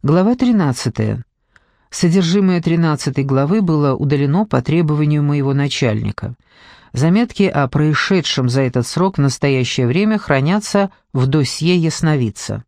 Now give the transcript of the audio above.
Глава 13. Содержимое 13 главы было удалено по требованию моего начальника. Заметки о происшедшем за этот срок в настоящее время хранятся в досье ясновидца.